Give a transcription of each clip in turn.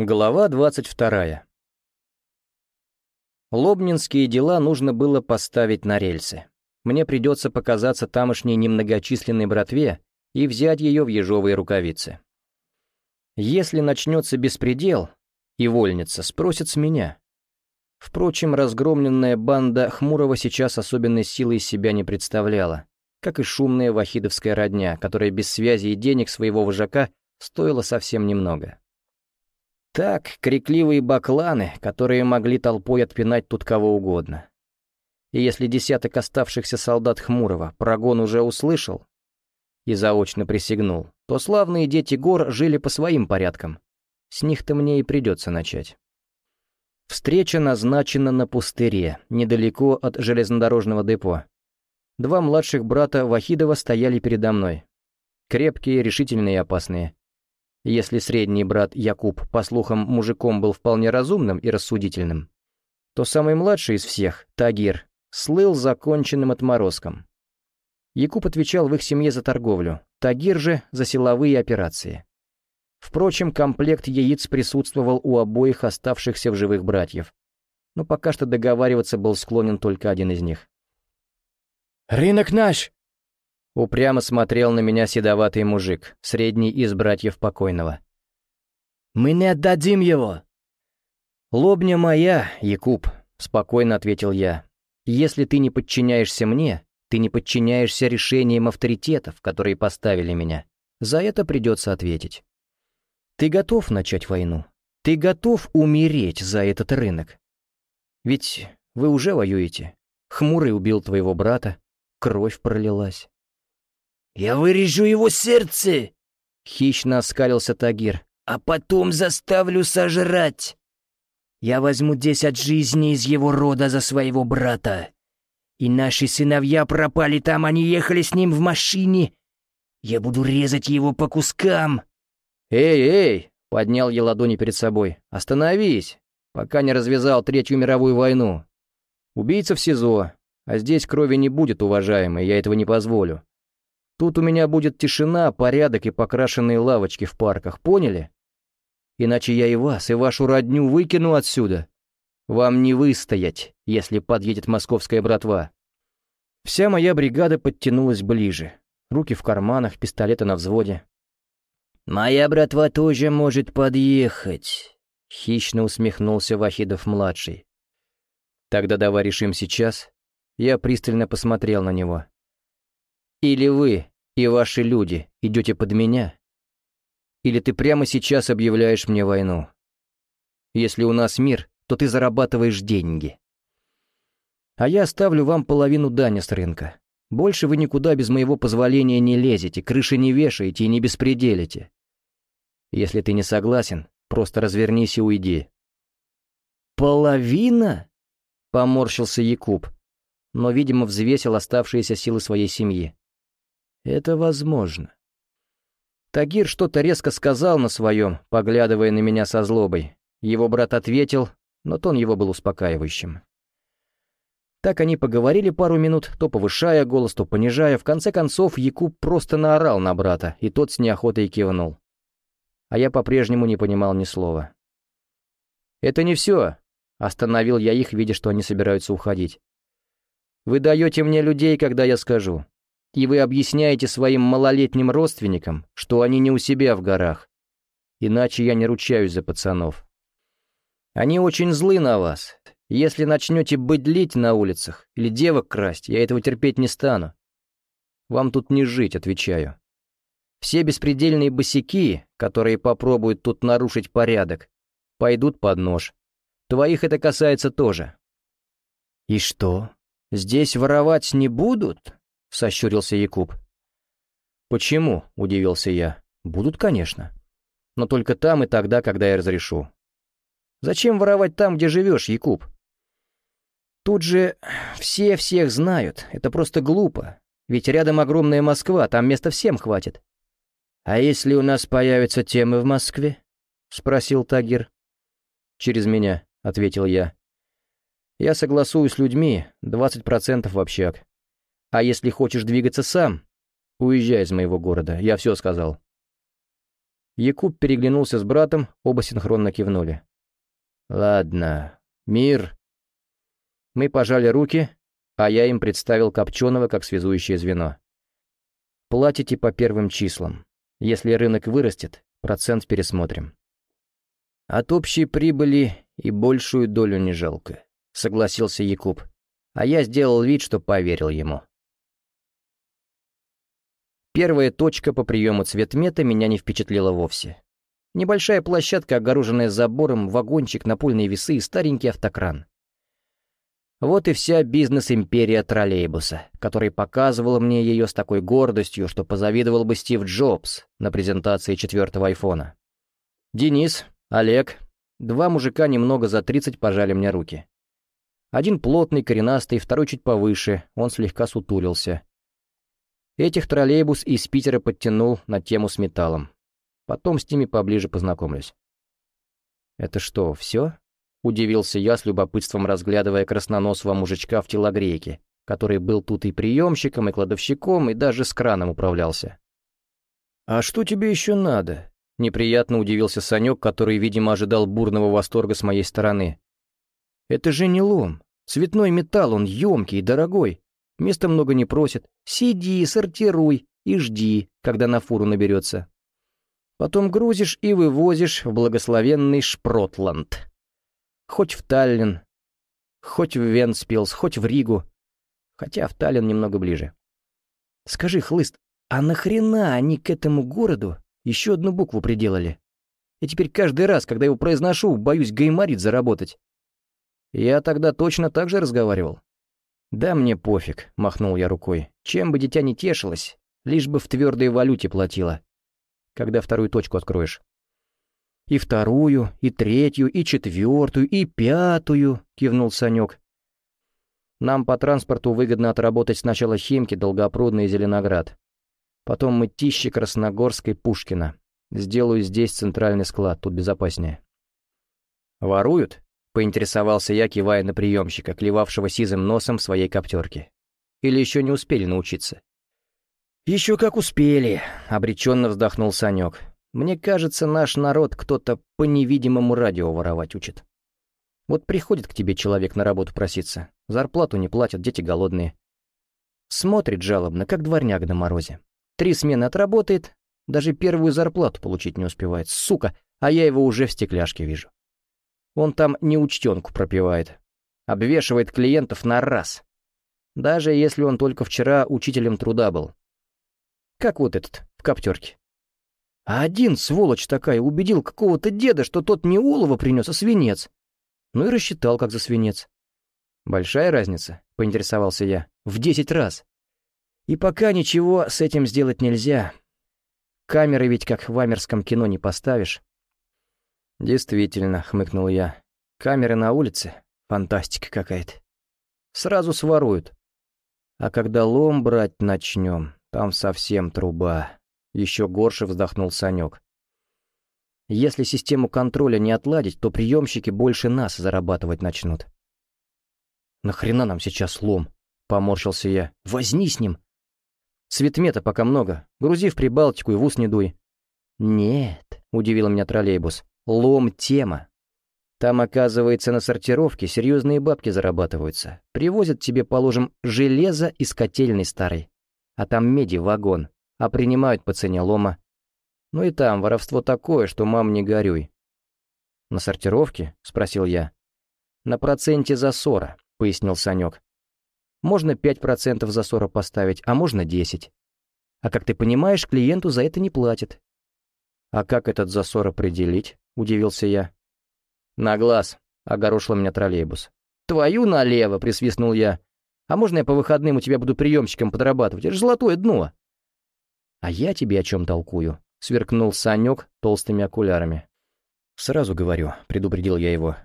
Глава 22. Лобнинские дела нужно было поставить на рельсы. Мне придется показаться тамошней немногочисленной братве и взять ее в ежовые рукавицы. Если начнется беспредел, и вольница спросят с меня. Впрочем, разгромленная банда Хмурого сейчас особенной силы из себя не представляла, как и шумная вахидовская родня, которая без связи и денег своего вожака стоила совсем немного. Так, крикливые бакланы, которые могли толпой отпинать тут кого угодно. И если десяток оставшихся солдат Хмурого прогон уже услышал и заочно присягнул, то славные дети гор жили по своим порядкам. С них-то мне и придется начать. Встреча назначена на пустыре, недалеко от железнодорожного депо. Два младших брата Вахидова стояли передо мной. Крепкие, решительные и опасные. Если средний брат Якуб, по слухам, мужиком был вполне разумным и рассудительным, то самый младший из всех, Тагир, слыл законченным отморозком. Якуб отвечал в их семье за торговлю, Тагир же за силовые операции. Впрочем, комплект яиц присутствовал у обоих оставшихся в живых братьев, но пока что договариваться был склонен только один из них. «Рынок наш!» Упрямо смотрел на меня седоватый мужик, средний из братьев покойного. «Мы не отдадим его!» «Лобня моя, Якуб», — спокойно ответил я. «Если ты не подчиняешься мне, ты не подчиняешься решениям авторитетов, которые поставили меня. За это придется ответить. Ты готов начать войну? Ты готов умереть за этот рынок? Ведь вы уже воюете. Хмурый убил твоего брата, кровь пролилась. «Я вырежу его сердце!» — хищно оскалился Тагир. «А потом заставлю сожрать! Я возьму десять жизней из его рода за своего брата. И наши сыновья пропали там, они ехали с ним в машине. Я буду резать его по кускам!» «Эй, эй!» — поднял я ладони перед собой. «Остановись, пока не развязал Третью мировую войну. Убийца в СИЗО, а здесь крови не будет, уважаемый, я этого не позволю. Тут у меня будет тишина, порядок и покрашенные лавочки в парках, поняли? Иначе я и вас, и вашу родню выкину отсюда. Вам не выстоять, если подъедет московская братва. Вся моя бригада подтянулась ближе. Руки в карманах, пистолеты на взводе. «Моя братва тоже может подъехать», — хищно усмехнулся Вахидов-младший. «Тогда давай решим сейчас». Я пристально посмотрел на него. Или вы и ваши люди идете под меня, или ты прямо сейчас объявляешь мне войну. Если у нас мир, то ты зарабатываешь деньги. А я оставлю вам половину дани с рынка. Больше вы никуда без моего позволения не лезете, крыши не вешаете и не беспределите. Если ты не согласен, просто развернись и уйди». «Половина?» — поморщился Якуб, но, видимо, взвесил оставшиеся силы своей семьи. Это возможно. Тагир что-то резко сказал на своем, поглядывая на меня со злобой. Его брат ответил, но тон его был успокаивающим. Так они поговорили пару минут, то повышая голос, то понижая. В конце концов, Якуб просто наорал на брата, и тот с неохотой кивнул. А я по-прежнему не понимал ни слова. «Это не все», — остановил я их, видя, что они собираются уходить. «Вы даете мне людей, когда я скажу и вы объясняете своим малолетним родственникам, что они не у себя в горах. Иначе я не ручаюсь за пацанов. Они очень злы на вас. Если начнете быдлить на улицах или девок красть, я этого терпеть не стану. Вам тут не жить, отвечаю. Все беспредельные босяки, которые попробуют тут нарушить порядок, пойдут под нож. Твоих это касается тоже. И что, здесь воровать не будут? — сощурился Якуб. «Почему?» — удивился я. «Будут, конечно. Но только там и тогда, когда я разрешу. Зачем воровать там, где живешь, Якуб? Тут же все всех знают. Это просто глупо. Ведь рядом огромная Москва, там места всем хватит». «А если у нас появятся темы в Москве?» — спросил Тагир. «Через меня», — ответил я. «Я согласую с людьми, 20% в общак. А если хочешь двигаться сам, уезжай из моего города, я все сказал. Якуб переглянулся с братом, оба синхронно кивнули. «Ладно, мир». Мы пожали руки, а я им представил Копченого как связующее звено. Платите по первым числам. Если рынок вырастет, процент пересмотрим. От общей прибыли и большую долю не жалко, согласился Якуб, а я сделал вид, что поверил ему. Первая точка по приему цветмета меня не впечатлила вовсе. Небольшая площадка, огороженная забором, вагончик, напольные весы и старенький автокран. Вот и вся бизнес-империя троллейбуса, который показывал мне ее с такой гордостью, что позавидовал бы Стив Джобс на презентации четвертого айфона. Денис, Олег, два мужика немного за тридцать пожали мне руки. Один плотный, коренастый, второй чуть повыше, он слегка сутулился. Этих троллейбус из Питера подтянул на тему с металлом. Потом с ними поближе познакомлюсь. «Это что, все?» — удивился я с любопытством, разглядывая красноносого мужичка в телогрейке, который был тут и приемщиком, и кладовщиком, и даже с краном управлялся. «А что тебе еще надо?» — неприятно удивился Санек, который, видимо, ожидал бурного восторга с моей стороны. «Это же не лом. Цветной металл, он емкий и дорогой. Места много не просит. Сиди, сортируй и жди, когда на фуру наберется. Потом грузишь и вывозишь в благословенный Шпротланд». Хоть в Таллин, хоть в Венспилс, хоть в Ригу. Хотя в Таллин немного ближе. Скажи, Хлыст, а нахрена они к этому городу еще одну букву приделали? Я теперь каждый раз, когда его произношу, боюсь гайморит заработать. Я тогда точно так же разговаривал. «Да мне пофиг», — махнул я рукой. «Чем бы дитя не тешилось, лишь бы в твердой валюте платила. Когда вторую точку откроешь». «И вторую, и третью, и четвертую, и пятую», — кивнул Санек. «Нам по транспорту выгодно отработать сначала Химки, Долгопрудный и Зеленоград. Потом Мытищи, Красногорской, Пушкина. Сделаю здесь центральный склад, тут безопаснее». «Воруют?» — поинтересовался я, кивая на приемщика, клевавшего сизым носом в своей коптерке. «Или еще не успели научиться?» «Еще как успели», — обреченно вздохнул Санек. Мне кажется, наш народ кто-то по невидимому радио воровать учит. Вот приходит к тебе человек на работу проситься, зарплату не платят, дети голодные. Смотрит жалобно, как дворняк на морозе. Три смены отработает, даже первую зарплату получить не успевает. Сука, а я его уже в стекляшке вижу. Он там неучтенку пропивает. Обвешивает клиентов на раз. Даже если он только вчера учителем труда был. Как вот этот, в коптерке. А один, сволочь такая, убедил какого-то деда, что тот не олово принес, а свинец. Ну и рассчитал, как за свинец. «Большая разница?» — поинтересовался я. «В десять раз. И пока ничего с этим сделать нельзя. Камеры ведь как в амерском кино не поставишь». «Действительно», — хмыкнул я. «Камеры на улице? Фантастика какая-то. Сразу своруют. А когда лом брать начнем, там совсем труба». Еще горше вздохнул Санек. Если систему контроля не отладить, то приемщики больше нас зарабатывать начнут. «Нахрена нам сейчас лом?» — поморщился я. «Возни с ним!» «Цветмета пока много. Грузи в Прибалтику и в ус не дуй». «Нет», — удивил меня троллейбус. «Лом — тема. Там, оказывается, на сортировке серьезные бабки зарабатываются. Привозят тебе, положим, железо из котельной старой. А там меди вагон а принимают по цене лома. Ну и там воровство такое, что мам не горюй. «На сортировке?» — спросил я. «На проценте засора», — пояснил Санек. «Можно пять процентов засора поставить, а можно десять. А как ты понимаешь, клиенту за это не платят». «А как этот засор определить?» — удивился я. «На глаз», — огорошил меня троллейбус. «Твою налево!» — присвистнул я. «А можно я по выходным у тебя буду приемщиком подрабатывать? Это же золотое дно!» «А я тебе о чем толкую?» — сверкнул Санек толстыми окулярами. «Сразу говорю», — предупредил я его.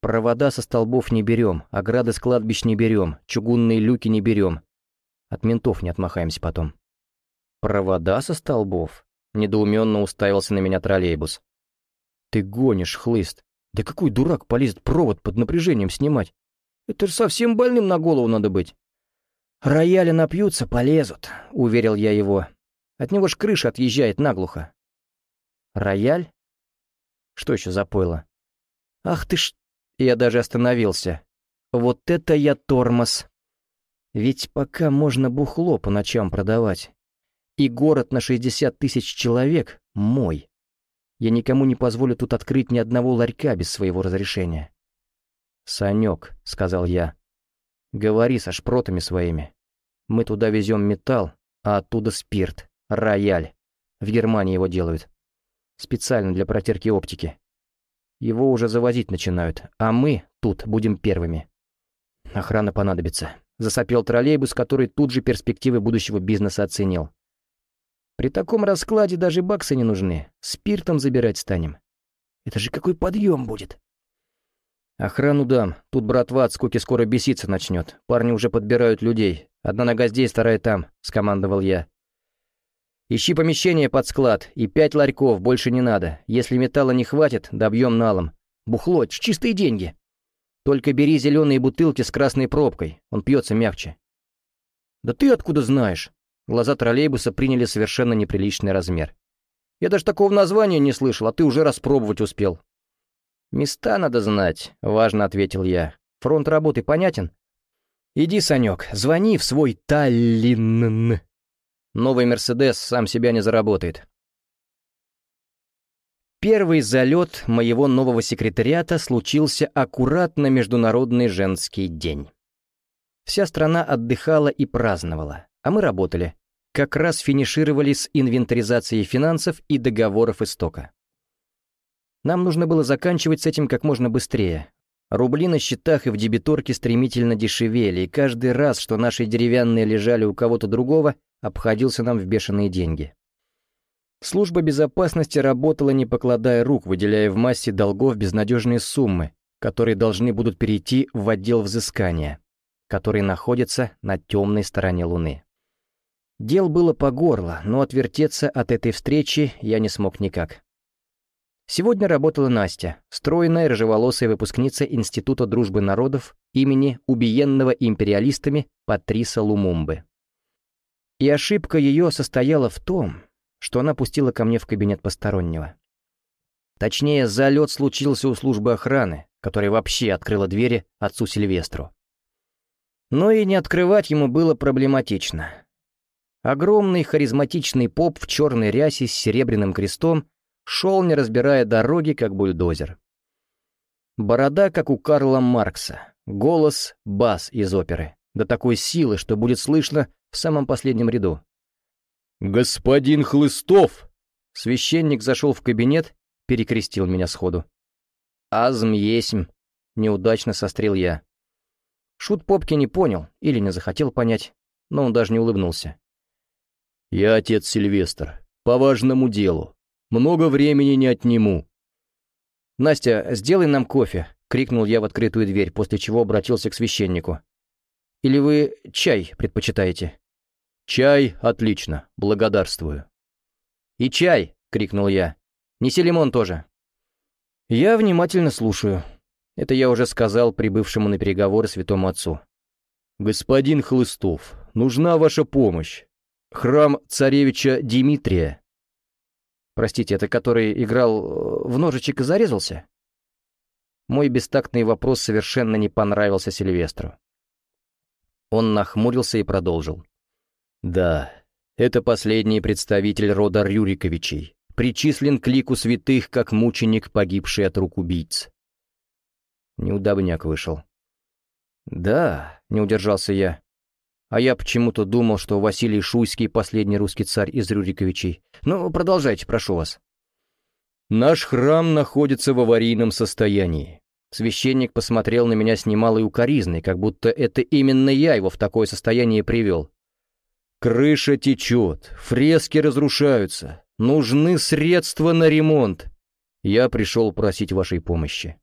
«Провода со столбов не берем, ограды с кладбищ не берем, чугунные люки не берем. От ментов не отмахаемся потом». «Провода со столбов?» — недоуменно уставился на меня троллейбус. «Ты гонишь, хлыст. Да какой дурак полезет провод под напряжением снимать? Это же совсем больным на голову надо быть». «Рояли напьются, полезут», — уверил я его. «От него ж крыша отъезжает наглухо». Рояль? Что еще за пойло? Ах ты ж... Я даже остановился. Вот это я тормоз. Ведь пока можно бухло по ночам продавать. И город на 60 тысяч человек мой. Я никому не позволю тут открыть ни одного ларька без своего разрешения. «Санек», — сказал я, — «говори со шпротами своими. Мы туда везем металл, а оттуда спирт, рояль. В Германии его делают. Специально для протерки оптики. Его уже завозить начинают, а мы тут будем первыми. Охрана понадобится. Засопел троллейбус, который тут же перспективы будущего бизнеса оценил. При таком раскладе даже баксы не нужны. Спиртом забирать станем. Это же какой подъем будет. Охрану дам. Тут братва от скуки скоро беситься начнет. Парни уже подбирают людей. Одна нога здесь, вторая там, скомандовал я. Ищи помещение под склад и пять ларьков, больше не надо. Если металла не хватит, добьем налом. Бухло, чистые деньги. Только бери зеленые бутылки с красной пробкой, он пьется мягче. Да ты откуда знаешь? Глаза троллейбуса приняли совершенно неприличный размер. Я даже такого названия не слышал, а ты уже распробовать успел. «Места надо знать», — важно ответил я. «Фронт работы понятен?» «Иди, Санек, звони в свой Таллин. Новый «Мерседес» сам себя не заработает. Первый залет моего нового секретариата случился аккуратно Международный женский день. Вся страна отдыхала и праздновала, а мы работали. Как раз финишировали с инвентаризацией финансов и договоров истока. Нам нужно было заканчивать с этим как можно быстрее. Рубли на счетах и в дебиторке стремительно дешевели, и каждый раз, что наши деревянные лежали у кого-то другого, обходился нам в бешеные деньги. Служба безопасности работала, не покладая рук, выделяя в массе долгов безнадежные суммы, которые должны будут перейти в отдел взыскания, который находится на темной стороне Луны. Дел было по горло, но отвертеться от этой встречи я не смог никак. Сегодня работала Настя, стройная рыжеволосая выпускница Института дружбы народов имени убиенного империалистами Патриса Лумумбы. И ошибка ее состояла в том, что она пустила ко мне в кабинет постороннего. Точнее, залет случился у службы охраны, которая вообще открыла двери отцу Сильвестру. Но и не открывать ему было проблематично. Огромный харизматичный поп в черной рясе с серебряным крестом шел, не разбирая дороги, как бульдозер. Борода, как у Карла Маркса, голос — бас из оперы, до такой силы, что будет слышно в самом последнем ряду. «Господин Хлыстов!» Священник зашел в кабинет, перекрестил меня сходу. «Азм есмь!» — неудачно сострил я. Шут Попки не понял или не захотел понять, но он даже не улыбнулся. «Я отец Сильвестр. По важному делу. Много времени не отниму». «Настя, сделай нам кофе», — крикнул я в открытую дверь, после чего обратился к священнику. «Или вы чай предпочитаете?» «Чай, отлично, благодарствую». «И чай!» — крикнул я. «Неси лимон тоже». «Я внимательно слушаю». Это я уже сказал прибывшему на переговоры святому отцу. «Господин Хлыстов, нужна ваша помощь. Храм царевича Дмитрия». «Простите, это который играл э, в ножичек и зарезался?» Мой бестактный вопрос совершенно не понравился Сильвестру. Он нахмурился и продолжил. Да, это последний представитель рода Рюриковичей, причислен к лику святых, как мученик, погибший от рук убийц. Неудобняк вышел. «Да», — не удержался я. А я почему-то думал, что Василий Шуйский — последний русский царь из Рюриковичей. Ну, продолжайте, прошу вас. «Наш храм находится в аварийном состоянии». Священник посмотрел на меня с немалой укоризной, как будто это именно я его в такое состояние привел. Крыша течет, фрески разрушаются, нужны средства на ремонт. Я пришел просить вашей помощи.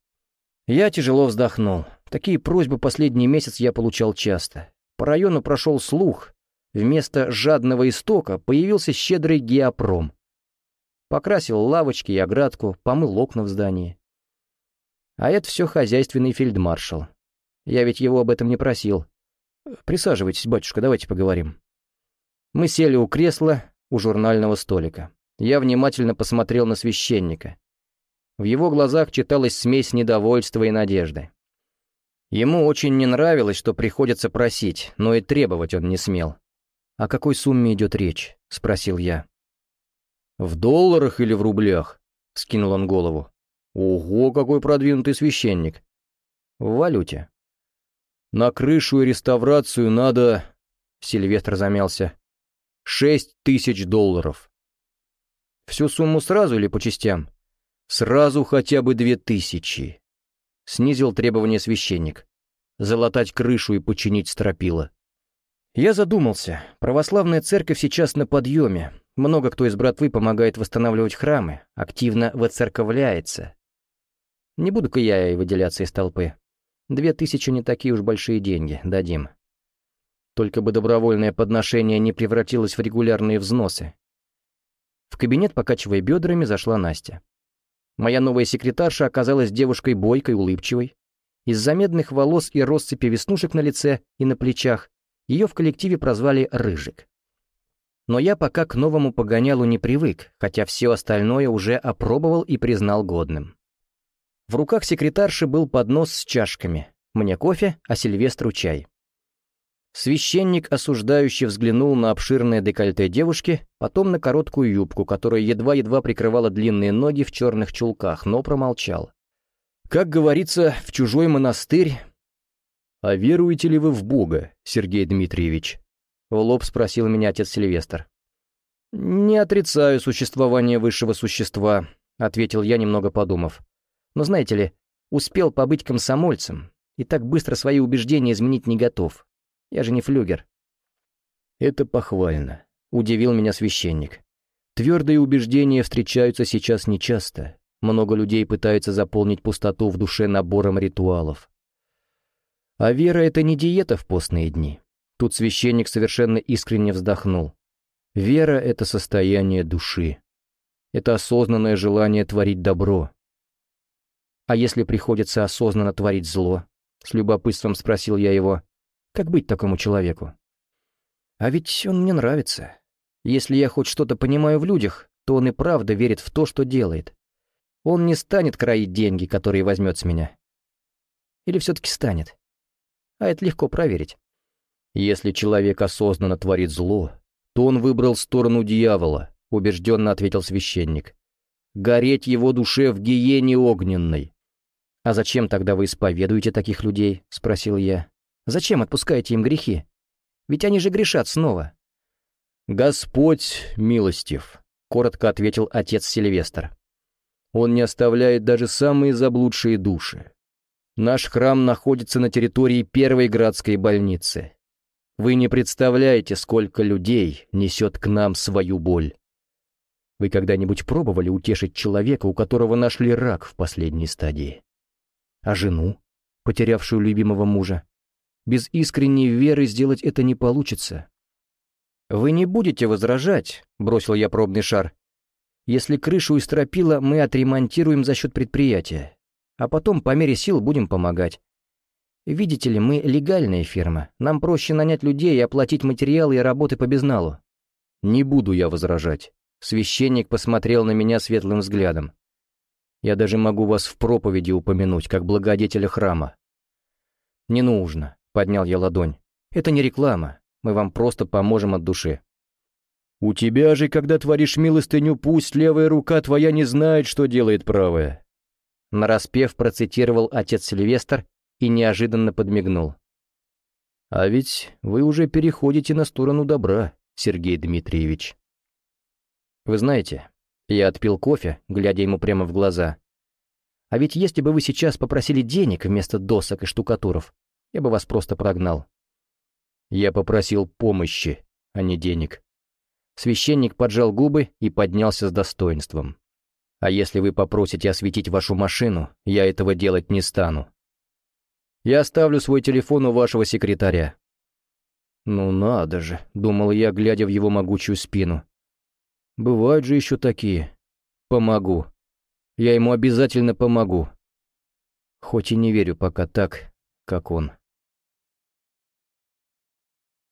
Я тяжело вздохнул. Такие просьбы последний месяц я получал часто. По району прошел слух. Вместо жадного истока появился щедрый геопром. Покрасил лавочки и оградку, помыл окна в здании. А это все хозяйственный фельдмаршал. Я ведь его об этом не просил. Присаживайтесь, батюшка, давайте поговорим. Мы сели у кресла у журнального столика. Я внимательно посмотрел на священника. В его глазах читалась смесь недовольства и надежды. Ему очень не нравилось, что приходится просить, но и требовать он не смел. «О какой сумме идет речь?» — спросил я. «В долларах или в рублях?» — скинул он голову. «Ого, какой продвинутый священник!» «В валюте». «На крышу и реставрацию надо...» — Сильвестр замялся. «Шесть тысяч долларов». «Всю сумму сразу или по частям?» «Сразу хотя бы две тысячи», — снизил требование священник. «Залатать крышу и починить стропила». Я задумался. Православная церковь сейчас на подъеме. Много кто из братвы помогает восстанавливать храмы, активно воцерковляется. Не буду-ка я и выделяться из толпы. Две тысячи не такие уж большие деньги, дадим. Только бы добровольное подношение не превратилось в регулярные взносы. В кабинет, покачивая бедрами, зашла Настя. Моя новая секретарша оказалась девушкой бойкой, улыбчивой. Из-за медных волос и россыпи веснушек на лице и на плечах ее в коллективе прозвали «Рыжик». Но я пока к новому погонялу не привык, хотя все остальное уже опробовал и признал годным. В руках секретарши был поднос с чашками. Мне кофе, а Сильвестру чай. Священник осуждающе взглянул на обширное декольте девушки, потом на короткую юбку, которая едва-едва прикрывала длинные ноги в черных чулках, но промолчал. Как говорится, в чужой монастырь «А веруете ли вы в Бога, Сергей Дмитриевич?» — в лоб спросил меня отец Сильвестр. «Не отрицаю существование высшего существа», — ответил я, немного подумав. «Но знаете ли, успел побыть комсомольцем и так быстро свои убеждения изменить не готов. Я же не флюгер». «Это похвально», — удивил меня священник. «Твердые убеждения встречаются сейчас нечасто. Много людей пытаются заполнить пустоту в душе набором ритуалов. А вера — это не диета в постные дни. Тут священник совершенно искренне вздохнул. Вера — это состояние души. Это осознанное желание творить добро. А если приходится осознанно творить зло? С любопытством спросил я его. Как быть такому человеку? А ведь он мне нравится. Если я хоть что-то понимаю в людях, то он и правда верит в то, что делает. Он не станет кроить деньги, которые возьмет с меня. Или все-таки станет? а это легко проверить. Если человек осознанно творит зло, то он выбрал сторону дьявола, убежденно ответил священник. Гореть его душе в гиене огненной. «А зачем тогда вы исповедуете таких людей?» — спросил я. «Зачем отпускаете им грехи? Ведь они же грешат снова». «Господь милостив», — коротко ответил отец Сильвестр. «Он не оставляет даже самые заблудшие души. Наш храм находится на территории первой градской больницы. Вы не представляете, сколько людей несет к нам свою боль. Вы когда-нибудь пробовали утешить человека, у которого нашли рак в последней стадии? А жену, потерявшую любимого мужа? Без искренней веры сделать это не получится. «Вы не будете возражать», — бросил я пробный шар. «Если крышу и стропила мы отремонтируем за счет предприятия а потом по мере сил будем помогать. Видите ли, мы легальная фирма, нам проще нанять людей и оплатить материалы и работы по безналу. Не буду я возражать. Священник посмотрел на меня светлым взглядом. Я даже могу вас в проповеди упомянуть, как благодетеля храма. Не нужно, поднял я ладонь. Это не реклама, мы вам просто поможем от души. У тебя же, когда творишь милостыню, пусть левая рука твоя не знает, что делает правая. Нараспев процитировал отец Сильвестр и неожиданно подмигнул. «А ведь вы уже переходите на сторону добра, Сергей Дмитриевич». «Вы знаете, я отпил кофе, глядя ему прямо в глаза. А ведь если бы вы сейчас попросили денег вместо досок и штукатуров, я бы вас просто прогнал. Я попросил помощи, а не денег». Священник поджал губы и поднялся с достоинством. А если вы попросите осветить вашу машину, я этого делать не стану. Я оставлю свой телефон у вашего секретаря». «Ну надо же», — думал я, глядя в его могучую спину. «Бывают же еще такие. Помогу. Я ему обязательно помогу. Хоть и не верю пока так, как он».